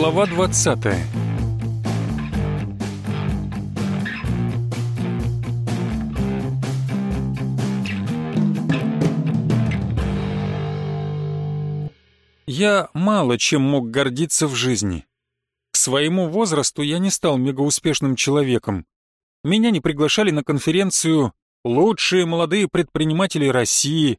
Глава 20 Я мало чем мог гордиться в жизни. К своему возрасту я не стал мегауспешным человеком. Меня не приглашали на конференцию «Лучшие молодые предприниматели России»,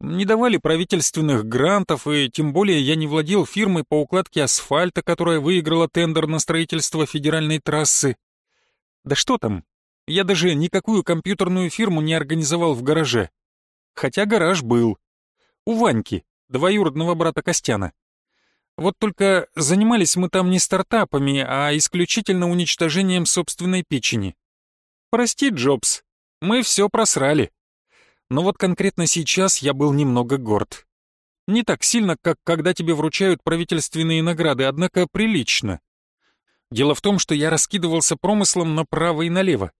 не давали правительственных грантов, и тем более я не владел фирмой по укладке асфальта, которая выиграла тендер на строительство федеральной трассы. Да что там, я даже никакую компьютерную фирму не организовал в гараже. Хотя гараж был. У Ваньки, двоюродного брата Костяна. Вот только занимались мы там не стартапами, а исключительно уничтожением собственной печени. Прости, Джобс, мы все просрали. Но вот конкретно сейчас я был немного горд. Не так сильно, как когда тебе вручают правительственные награды, однако прилично. Дело в том, что я раскидывался промыслом направо и налево.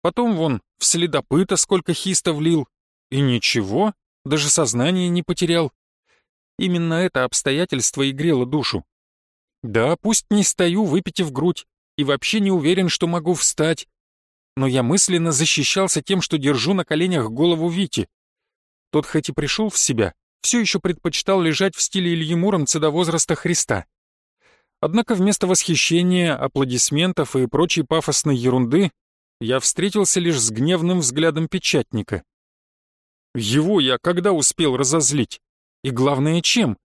Потом вон в следопыта сколько хиста влил. И ничего, даже сознание не потерял. Именно это обстоятельство и грело душу. Да, пусть не стою, выпитив грудь, и вообще не уверен, что могу встать, но я мысленно защищался тем, что держу на коленях голову Вити. Тот хоть и пришел в себя, все еще предпочитал лежать в стиле Ильи Муромца до возраста Христа. Однако вместо восхищения, аплодисментов и прочей пафосной ерунды я встретился лишь с гневным взглядом печатника. Его я когда успел разозлить? И главное, чем?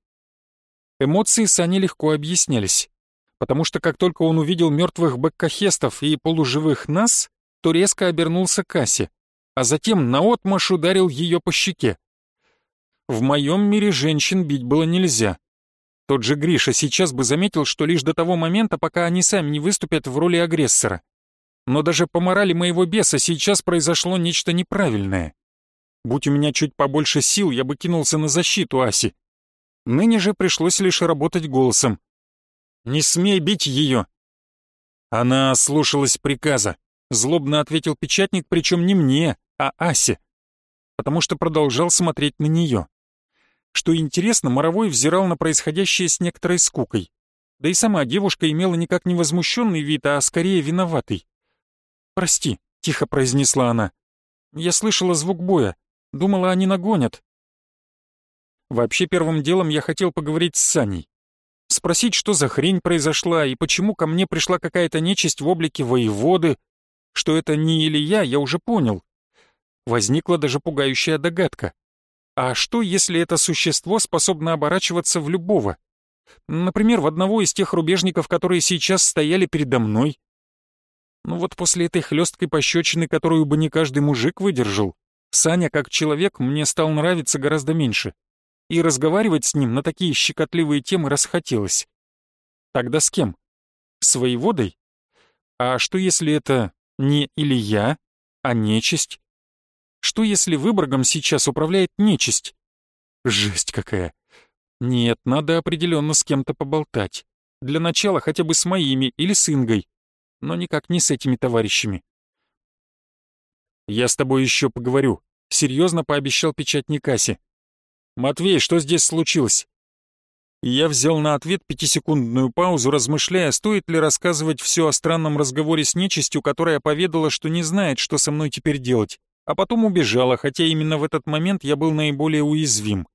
Эмоции Сани легко объяснялись, потому что как только он увидел мертвых бэккахестов и полуживых нас, то резко обернулся к Асе, а затем наотмашь ударил ее по щеке. В моем мире женщин бить было нельзя. Тот же Гриша сейчас бы заметил, что лишь до того момента, пока они сами не выступят в роли агрессора. Но даже по морали моего беса сейчас произошло нечто неправильное. Будь у меня чуть побольше сил, я бы кинулся на защиту Аси. Ныне же пришлось лишь работать голосом. «Не смей бить ее!» Она слушалась приказа. Злобно ответил печатник, причем не мне, а Асе, потому что продолжал смотреть на нее. Что интересно, Моровой взирал на происходящее с некоторой скукой. Да и сама девушка имела никак не возмущенный вид, а скорее виноватый. «Прости», — тихо произнесла она. «Я слышала звук боя. Думала, они нагонят». Вообще, первым делом я хотел поговорить с Саней. Спросить, что за хрень произошла и почему ко мне пришла какая-то нечисть в облике воеводы, что это не Илья, я уже понял. Возникла даже пугающая догадка. А что, если это существо способно оборачиваться в любого? Например, в одного из тех рубежников, которые сейчас стояли передо мной. Ну вот после этой хлесткой пощечины, которую бы не каждый мужик выдержал, Саня как человек мне стал нравиться гораздо меньше. И разговаривать с ним на такие щекотливые темы расхотелось. Тогда с кем? С воеводой? А что если это не Илья, а нечисть? Что если Выборгом сейчас управляет нечисть? Жесть какая. Нет, надо определенно с кем-то поболтать. Для начала хотя бы с моими или с Ингой, но никак не с этими товарищами. «Я с тобой еще поговорю», — серьезно пообещал печатник Аси. «Матвей, что здесь случилось?» Я взял на ответ пятисекундную паузу, размышляя, стоит ли рассказывать все о странном разговоре с нечистью, которая поведала, что не знает, что со мной теперь делать, а потом убежала, хотя именно в этот момент я был наиболее уязвим.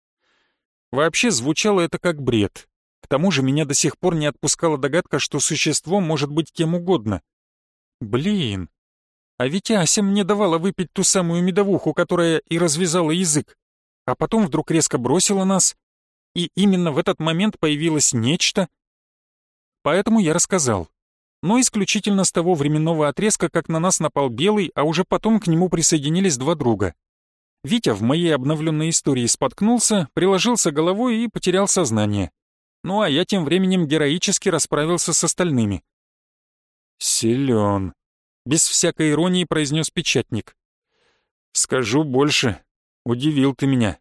Вообще звучало это как бред. К тому же меня до сих пор не отпускала догадка, что существо может быть кем угодно. Блин, а ведь Ася мне давала выпить ту самую медовуху, которая и развязала язык, а потом вдруг резко бросила нас, и именно в этот момент появилось нечто. Поэтому я рассказал. Но исключительно с того временного отрезка, как на нас напал Белый, а уже потом к нему присоединились два друга. Витя в моей обновленной истории споткнулся, приложился головой и потерял сознание. Ну а я тем временем героически расправился с остальными. «Силен», — без всякой иронии произнес печатник. «Скажу больше, удивил ты меня.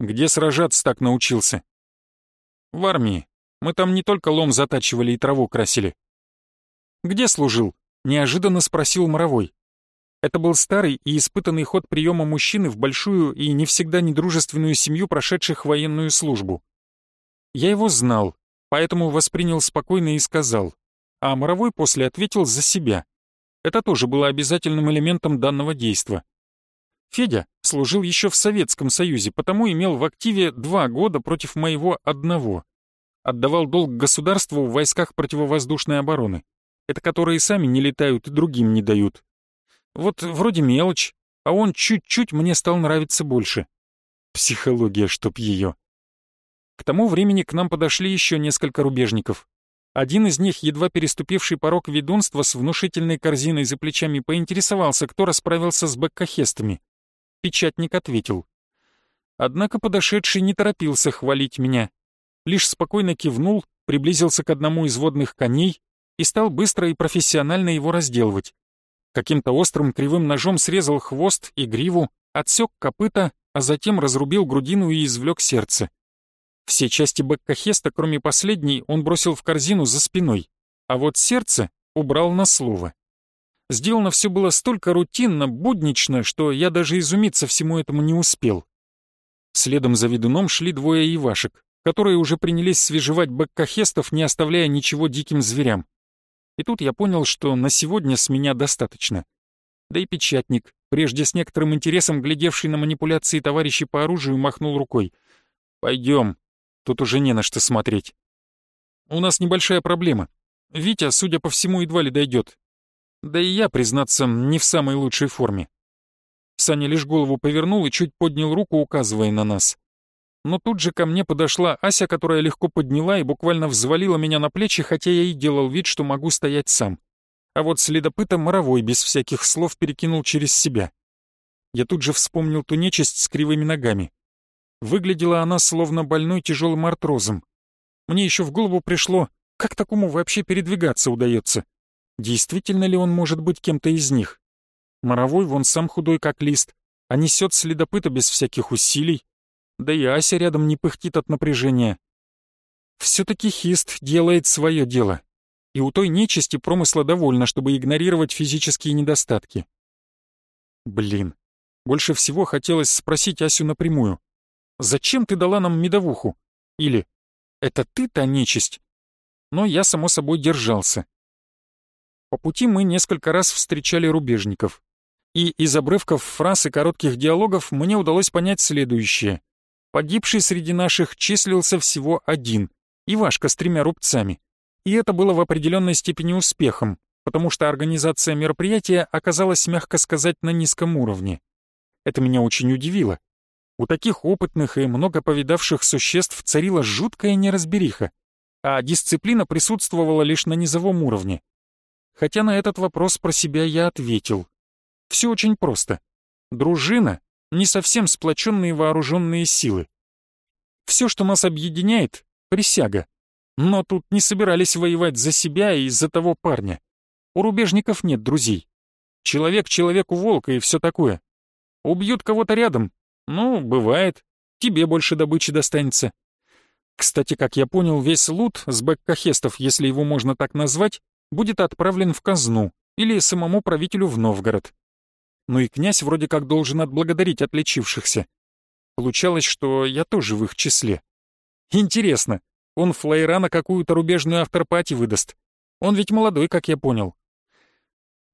Где сражаться так научился? В армии. Мы там не только лом затачивали и траву красили. Где служил? Неожиданно спросил Моровой. Это был старый и испытанный ход приема мужчины в большую и не всегда недружественную семью, прошедших военную службу. Я его знал, поэтому воспринял спокойно и сказал, а Моровой после ответил за себя. Это тоже было обязательным элементом данного действа. Федя служил еще в Советском Союзе, потому имел в активе два года против моего одного. Отдавал долг государству в войсках противовоздушной обороны. Это которые сами не летают и другим не дают. Вот вроде мелочь, а он чуть-чуть мне стал нравиться больше. Психология, чтоб ее. К тому времени к нам подошли еще несколько рубежников. Один из них, едва переступивший порог ведунства с внушительной корзиной за плечами, поинтересовался, кто расправился с бэккахестами. Печатник ответил. Однако подошедший не торопился хвалить меня. Лишь спокойно кивнул, приблизился к одному из водных коней и стал быстро и профессионально его разделывать. Каким-то острым кривым ножом срезал хвост и гриву, отсек копыта, а затем разрубил грудину и извлек сердце. Все части Беккахеста, кроме последней, он бросил в корзину за спиной, а вот сердце убрал на слово. Сделано все было столько рутинно, буднично, что я даже изумиться всему этому не успел. Следом за ведуном шли двое ивашек, которые уже принялись свежевать беккахестов, не оставляя ничего диким зверям. И тут я понял, что на сегодня с меня достаточно. Да и печатник, прежде с некоторым интересом глядевший на манипуляции товарищей по оружию, махнул рукой. «Пойдем, Тут уже не на что смотреть. У нас небольшая проблема. Витя, судя по всему, едва ли дойдет. Да и я, признаться, не в самой лучшей форме. Саня лишь голову повернул и чуть поднял руку, указывая на нас. Но тут же ко мне подошла Ася, которая легко подняла и буквально взвалила меня на плечи, хотя я и делал вид, что могу стоять сам. А вот следопыта Моровой без всяких слов перекинул через себя. Я тут же вспомнил ту нечисть с кривыми ногами. Выглядела она словно больной тяжелым артрозом. Мне еще в голову пришло, как такому вообще передвигаться удается. Действительно ли он может быть кем-то из них? Моровой вон сам худой как лист, а несет следопыта без всяких усилий. Да и Ася рядом не пыхтит от напряжения. Все-таки Хист делает свое дело. И у той нечисти промысла довольно, чтобы игнорировать физические недостатки. Блин, больше всего хотелось спросить Асю напрямую. Зачем ты дала нам медовуху? Или «Это ты та нечисть?» Но я, само собой, держался. По пути мы несколько раз встречали рубежников. И из обрывков фраз и коротких диалогов мне удалось понять следующее. Погибший среди наших числился всего один, Ивашка с тремя рубцами. И это было в определенной степени успехом, потому что организация мероприятия оказалась, мягко сказать, на низком уровне. Это меня очень удивило. У таких опытных и много повидавших существ царила жуткая неразбериха, а дисциплина присутствовала лишь на низовом уровне. Хотя на этот вопрос про себя я ответил. Все очень просто. Дружина — не совсем сплоченные вооруженные силы. Все, что нас объединяет — присяга. Но тут не собирались воевать за себя и за того парня. У рубежников нет друзей. Человек человеку волка и все такое. Убьют кого-то рядом, ну, бывает. Тебе больше добычи достанется. Кстати, как я понял, весь лут с бэккахестов, если его можно так назвать, будет отправлен в казну или самому правителю в Новгород. Ну и князь вроде как должен отблагодарить отличившихся. Получалось, что я тоже в их числе. Интересно, он флайера на какую-то рубежную авторпати выдаст. Он ведь молодой, как я понял.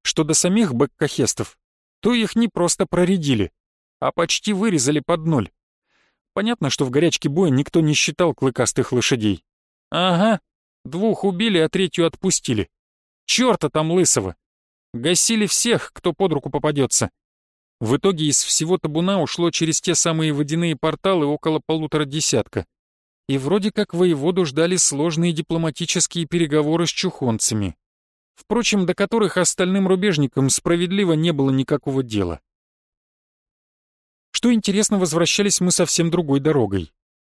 Что до самих бэккахестов, то их не просто проредили, а почти вырезали под ноль. Понятно, что в горячке боя никто не считал клыкастых лошадей. Ага, двух убили, а третью отпустили. Чёрта там лысого! Гасили всех, кто под руку попадется. В итоге из всего табуна ушло через те самые водяные порталы около полутора десятка. И вроде как воеводу ждали сложные дипломатические переговоры с чухонцами. Впрочем, до которых остальным рубежникам справедливо не было никакого дела. Что интересно, возвращались мы совсем другой дорогой.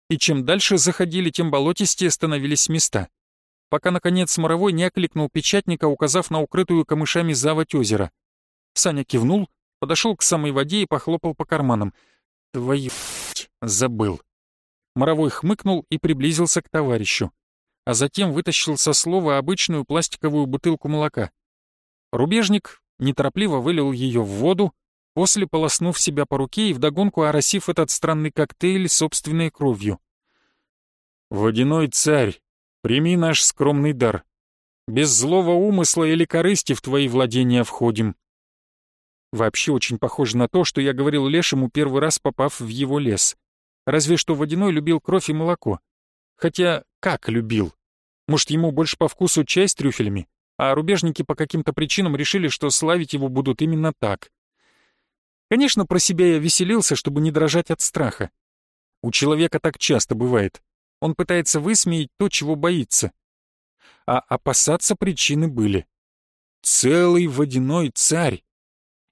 И чем дальше заходили, тем болотистее становились места. Пока, наконец, Моровой не окликнул печатника, указав на укрытую камышами заводь озера. Саня кивнул, подошел к самой воде и похлопал по карманам. «Твою забыл». Моровой хмыкнул и приблизился к товарищу, а затем вытащил со слова обычную пластиковую бутылку молока. Рубежник неторопливо вылил ее в воду, после полоснув себя по руке и вдогонку оросив этот странный коктейль собственной кровью. «Водяной царь, Прими наш скромный дар. Без злого умысла или корысти в твои владения входим. Вообще очень похоже на то, что я говорил Лешему первый раз, попав в его лес. Разве что Водяной любил кровь и молоко. Хотя, как любил? Может, ему больше по вкусу чай с трюфелями, а рубежники по каким-то причинам решили, что славить его будут именно так. Конечно, про себя я веселился, чтобы не дрожать от страха. У человека так часто бывает. Он пытается высмеять то, чего боится. А опасаться причины были. Целый водяной царь.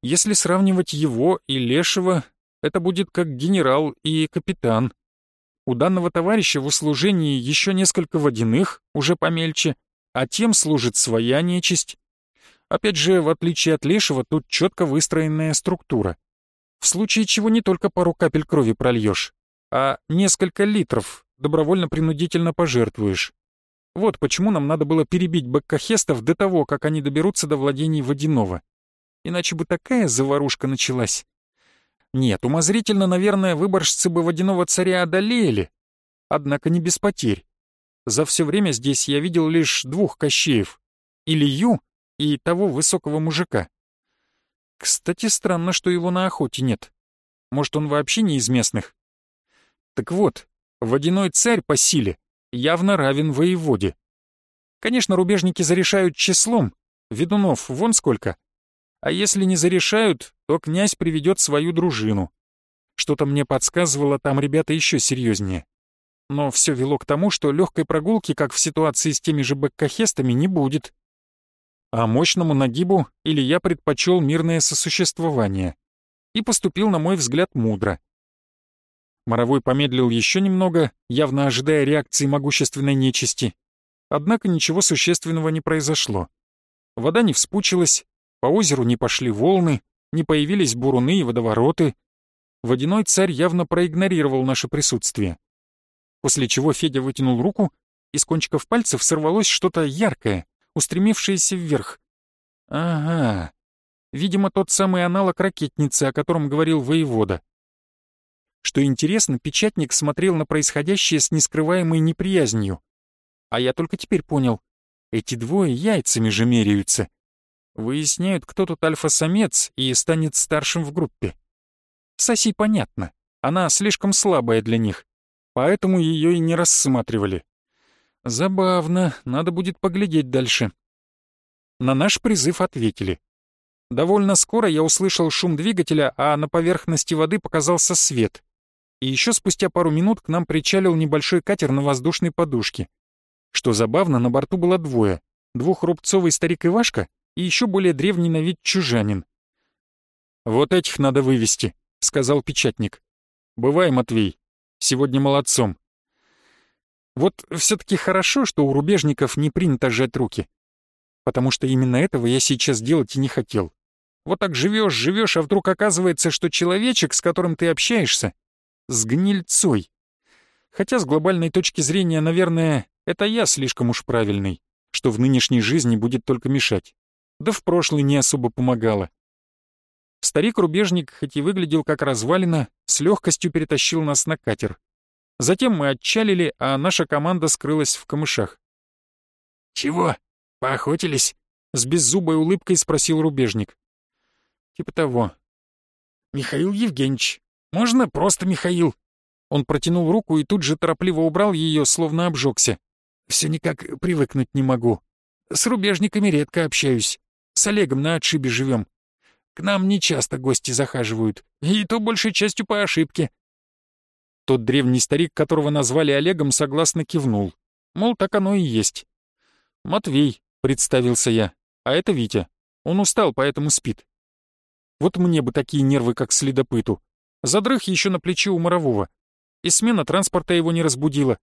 Если сравнивать его и Лешего, это будет как генерал и капитан. У данного товарища в услужении еще несколько водяных, уже помельче, а тем служит своя нечисть. Опять же, в отличие от Лешего, тут четко выстроенная структура. В случае чего не только пару капель крови прольешь, а несколько литров добровольно-принудительно пожертвуешь. Вот почему нам надо было перебить баккахестов до того, как они доберутся до владений Водяного. Иначе бы такая заварушка началась. Нет, умозрительно, наверное, выборжцы бы водяного царя одолели, однако не без потерь. За все время здесь я видел лишь двух Кощеев, Илью и того высокого мужика. Кстати, странно, что его на охоте нет. Может, он вообще не из местных? Так вот, водяной царь по силе явно равен воеводе. Конечно, рубежники зарешают числом, ведунов вон сколько, а если не зарешают, то князь приведет свою дружину. Что-то мне подсказывало, там ребята еще серьезнее. Но все вело к тому, что легкой прогулки, как в ситуации с теми же бэккахестами, не будет. А мощному нагибу или я предпочел мирное сосуществование. И поступил, на мой взгляд, мудро. Моровой помедлил еще немного, явно ожидая реакции могущественной нечисти. Однако ничего существенного не произошло. Вода не вспучилась, по озеру не пошли волны, не появились буруны и водовороты. Водяной царь явно проигнорировал наше присутствие. После чего Федя вытянул руку, и с кончиков пальцев сорвалось что-то яркое, устремившееся вверх. Ага, видимо, тот самый аналог ракетницы, о котором говорил воевода. Что интересно, печатник смотрел на происходящее с нескрываемой неприязнью. А я только теперь понял, эти двое яйцами же меряются. Выясняют, кто тут альфа-самец и станет старшим в группе. Соси понятно, она слишком слабая для них, поэтому ее и не рассматривали. Забавно, надо будет поглядеть дальше. На наш призыв ответили. Довольно скоро я услышал шум двигателя, а на поверхности воды показался свет. И еще спустя пару минут к нам причалил небольшой катер на воздушной подушке. Что забавно, на борту было двое. Двухрубцовый старик Ивашка и еще более древний на вид чужанин. «Вот этих надо вывести», — сказал печатник. «Бывай, Матвей, сегодня молодцом». Вот все-таки хорошо, что у рубежников не принято сжать руки, потому что именно этого я сейчас делать и не хотел. Вот так живешь, живешь, а вдруг оказывается, что человечек, с которым ты общаешься, с гнильцой. Хотя с глобальной точки зрения, наверное, это я слишком уж правильный, что в нынешней жизни будет только мешать да в прошлый не особо помогало. Старик-рубежник, хоть и выглядел как развалина, с легкостью перетащил нас на катер. Затем мы отчалили, а наша команда скрылась в камышах. «Чего? Поохотились?» — с беззубой улыбкой спросил рубежник. «Типа того». «Михаил Евгеньевич, можно просто Михаил?» Он протянул руку и тут же торопливо убрал ее, словно обжегся. «Все никак привыкнуть не могу. С рубежниками редко общаюсь. С Олегом на отшибе живем. К нам не часто гости захаживают, и то большей частью по ошибке». Тот древний старик, которого назвали Олегом, согласно кивнул. Мол, так оно и есть. «Матвей», — представился я, — «а это Витя. Он устал, поэтому спит». Вот мне бы такие нервы, как следопыту. Задрых еще на плече у Морового. И смена транспорта его не разбудила.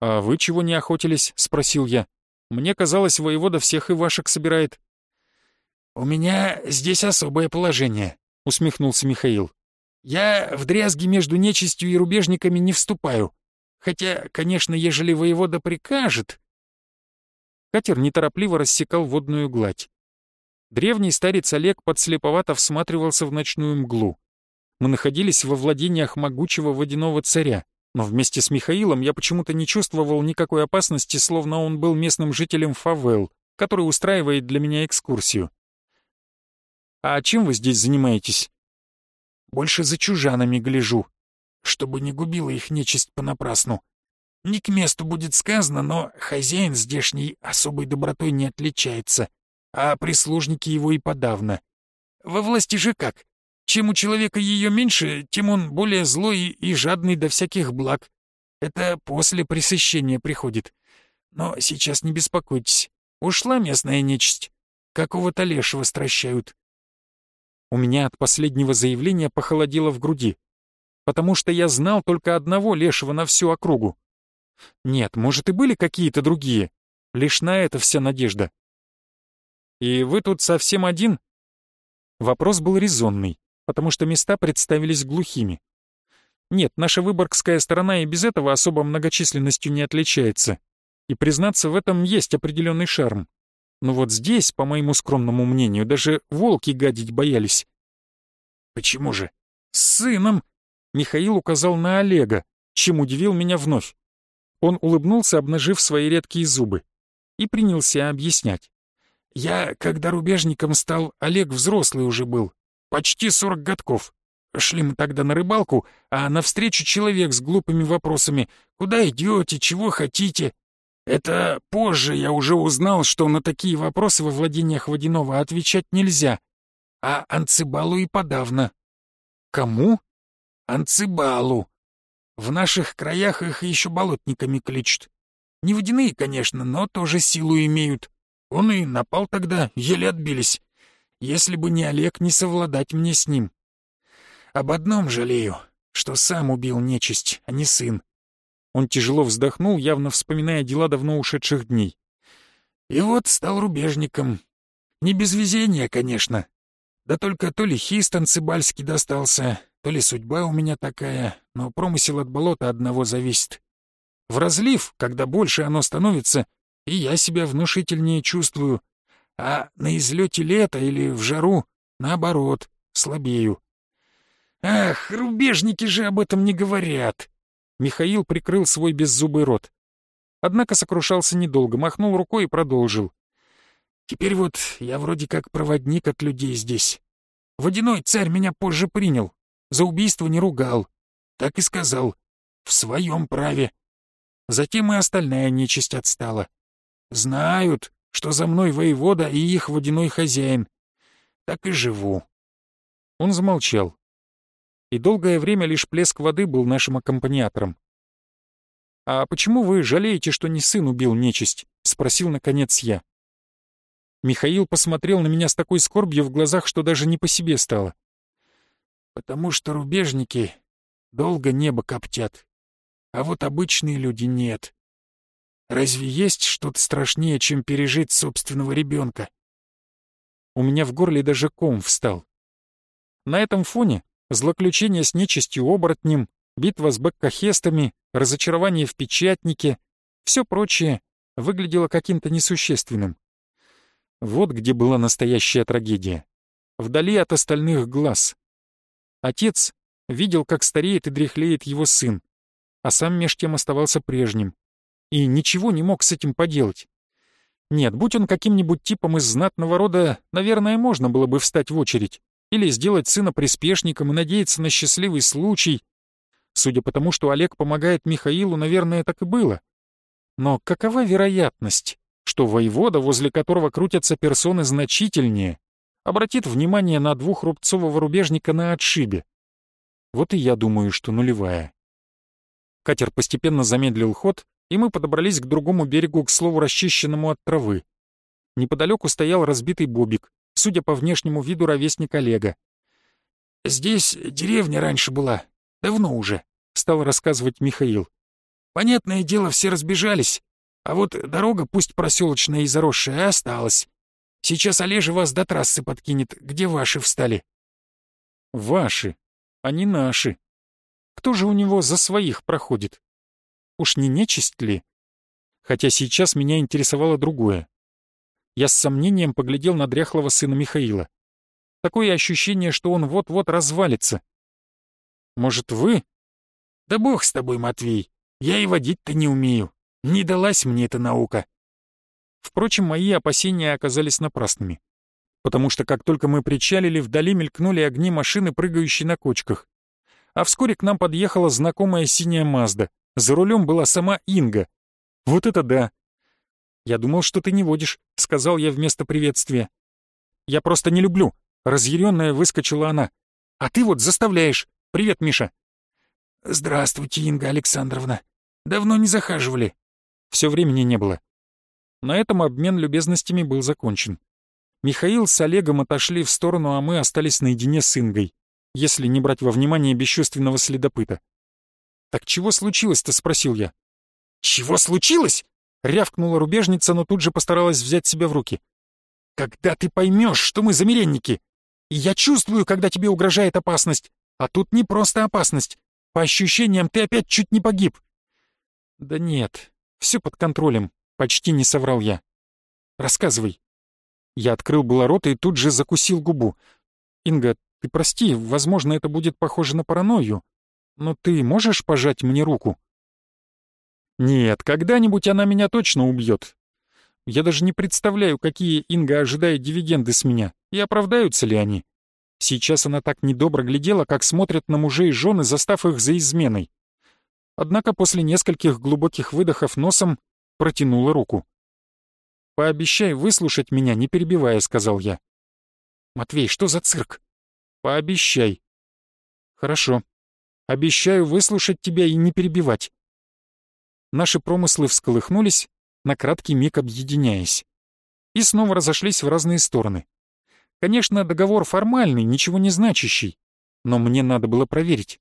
«А вы чего не охотились?» — спросил я. «Мне казалось, воевода всех и вашек собирает». «У меня здесь особое положение», — усмехнулся Михаил. «Я в дрязги между нечистью и рубежниками не вступаю. Хотя, конечно, ежели воевода прикажет...» Катер неторопливо рассекал водную гладь. Древний старец Олег подслеповато всматривался в ночную мглу. Мы находились во владениях могучего водяного царя, Но вместе с Михаилом я почему-то не чувствовал никакой опасности, словно он был местным жителем фавел, который устраивает для меня экскурсию. «А чем вы здесь занимаетесь?» «Больше за чужанами гляжу, чтобы не губила их нечисть понапрасну. Не к месту будет сказано, но хозяин здешний особой добротой не отличается, а прислужники его и подавно. Во власти же как? Чем у человека ее меньше, тем он более злой и жадный до всяких благ. Это после пресыщения приходит. Но сейчас не беспокойтесь. Ушла местная нечисть. Какого-то лешего стращают. У меня от последнего заявления похолодело в груди. Потому что я знал только одного лешего на всю округу. Нет, может и были какие-то другие. Лишь на это вся надежда. «И вы тут совсем один?» Вопрос был резонный потому что места представились глухими. Нет, наша выборгская сторона и без этого особо многочисленностью не отличается. И, признаться, в этом есть определенный шарм. Но вот здесь, по моему скромному мнению, даже волки гадить боялись. «Почему же? С сыном!» Михаил указал на Олега, чем удивил меня вновь. Он улыбнулся, обнажив свои редкие зубы, и принялся объяснять. «Я, когда рубежником стал, Олег взрослый уже был, Почти сорок годков. Шли мы тогда на рыбалку, а навстречу человек с глупыми вопросами «Куда идете? Чего хотите?» Это позже я уже узнал, что на такие вопросы во владениях Водянова отвечать нельзя. А Анцибалу и подавно. Кому? Анцибалу. В наших краях их еще болотниками кличут. Не водяные, конечно, но тоже силу имеют. Он и напал тогда, еле отбились. Если бы не Олег, не совладать мне с ним. Об одном жалею, что сам убил нечисть, а не сын. Он тяжело вздохнул, явно вспоминая дела давно ушедших дней. И вот стал рубежником. Не без везения, конечно. Да только то ли хист Анцибальский достался, то ли судьба у меня такая, но промысел от болота одного зависит. В разлив, когда больше оно становится, и я себя внушительнее чувствую — а на излете лета или в жару, наоборот, слабею. Ах, рубежники же об этом не говорят. Михаил прикрыл свой беззубый рот. Однако сокрушался недолго, махнул рукой и продолжил. Теперь вот я вроде как проводник от людей здесь. Водяной царь меня позже принял, за убийство не ругал. Так и сказал, в своем праве. Затем и остальная нечисть отстала. Знают, что за мной воевода и их водяной хозяин. Так и живу». Он замолчал. И долгое время лишь плеск воды был нашим аккомпаниатором. «А почему вы жалеете, что не сын убил нечисть?» — спросил, наконец, я. Михаил посмотрел на меня с такой скорбью в глазах, что даже не по себе стало. «Потому что рубежники долго небо коптят, а вот обычные люди нет. Разве есть что-то страшнее, чем пережить собственного ребенка? У меня в горле даже ком встал. На этом фоне злоключение с нечистью оборотнем, битва с бэккахестами, разочарование в печатнике, все прочее выглядело каким-то несущественным. Вот где была настоящая трагедия. Вдали от остальных глаз. Отец видел, как стареет и дряхлеет его сын, а сам меж тем оставался прежним и ничего не мог с этим поделать. Нет, будь он каким-нибудь типом из знатного рода, наверное, можно было бы встать в очередь или сделать сына приспешником и надеяться на счастливый случай. Судя по тому, что Олег помогает Михаилу, наверное, так и было. Но какова вероятность, что воевода, возле которого крутятся персоны значительнее, обратит внимание на двухрубцового рубежника на отшибе? Вот и я думаю, что нулевая. Катер постепенно замедлил ход, и мы подобрались к другому берегу, к слову, расчищенному от травы. Неподалеку стоял разбитый бобик, судя по внешнему виду ровесник Олега. «Здесь деревня раньше была, давно уже», — стал рассказывать Михаил. «Понятное дело, все разбежались, а вот дорога, пусть проселочная и заросшая, осталась. Сейчас Олежа вас до трассы подкинет, где ваши встали». «Ваши, а не наши. Кто же у него за своих проходит?» Уж не нечисть ли? Хотя сейчас меня интересовало другое. Я с сомнением поглядел на дряхлого сына Михаила. Такое ощущение, что он вот-вот развалится. Может, вы? Да бог с тобой, Матвей, я и водить-то не умею. Не далась мне эта наука. Впрочем, мои опасения оказались напрасными. Потому что как только мы причалили, вдали мелькнули огни машины, прыгающей на кочках. А вскоре к нам подъехала знакомая синяя Мазда. За рулем была сама Инга. Вот это да! «Я думал, что ты не водишь», — сказал я вместо приветствия. «Я просто не люблю», — разъяренная выскочила она. «А ты вот заставляешь. Привет, Миша». «Здравствуйте, Инга Александровна. Давно не захаживали». Все времени не было. На этом обмен любезностями был закончен. Михаил с Олегом отошли в сторону, а мы остались наедине с Ингой, если не брать во внимание бесчувственного следопыта. «Так чего случилось-то?» — спросил я. «Чего случилось?» — рявкнула рубежница, но тут же постаралась взять себя в руки. «Когда ты поймешь, что мы замеренники? И я чувствую, когда тебе угрожает опасность. А тут не просто опасность. По ощущениям, ты опять чуть не погиб». «Да нет, все под контролем», — почти не соврал я. «Рассказывай». Я открыл было рот и тут же закусил губу. «Инга, ты прости, возможно, это будет похоже на паранойю, но ты можешь пожать мне руку?» Нет, когда-нибудь она меня точно убьет. Я даже не представляю, какие Инга ожидает дивиденды с меня, и оправдаются ли они. Сейчас она так недобро глядела, как смотрят на мужей и жены, застав их за изменой. Однако после нескольких глубоких выдохов носом протянула руку. «Пообещай выслушать меня, не перебивая», — сказал я. «Матвей, что за цирк?» «Пообещай». «Хорошо. Обещаю выслушать тебя и не перебивать наши промыслы всколыхнулись, на краткий миг объединяясь. И снова разошлись в разные стороны. Конечно, договор формальный, ничего не значащий, но мне надо было проверить.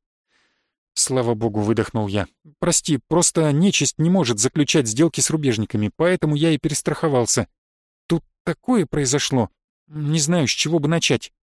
Слава богу, выдохнул я. Прости, просто нечисть не может заключать сделки с рубежниками, поэтому я и перестраховался. Тут такое произошло. Не знаю, с чего бы начать.